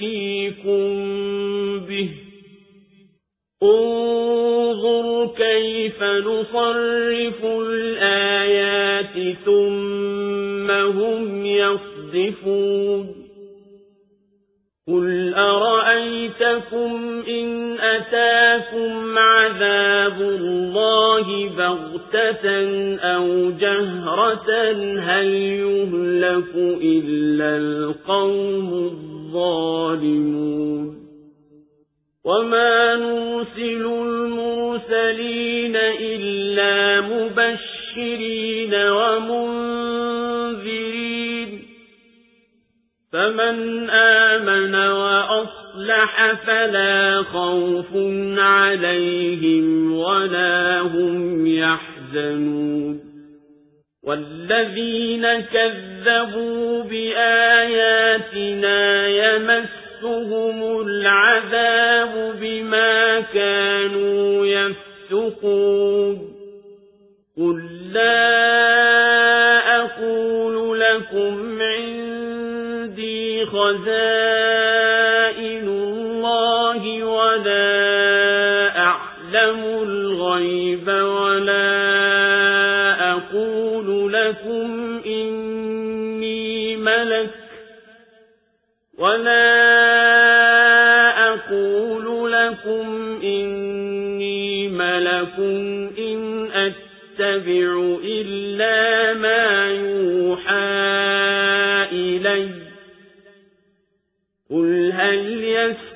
يأتيكم به. انظر كيف نصرف الآيات ثم هم يصدفون. قل أرأيتكم أتاكم عذاب الله بغتة أو جهرة هل يهلك إلا القوم الظالمون؟ وما نرسل المرسلين إلا مبشرين ومنذرين. فمن آمن وأصلح فلا خوف عليهم ولا هم يحزنون. والذين كذبوا بآياتنا يمسهم العذاب بما كانوا يفسقون قل لا أقول لكم عندي خزائن الله ولا أعلم الغيب ولا أقول لكم إني ملك ولا أقول لكم إني ملك إن أتبع إلا ما يوحى إلي قل هل يستوي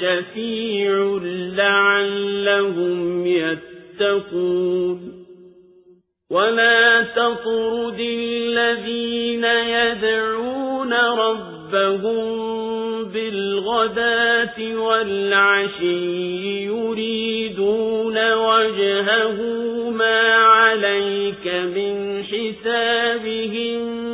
شفيع لعلهم يتقون. ولا تطرد الذين يدعون ربهم بالغداة والعشي يريدون وجهه ما عليك من حسابهم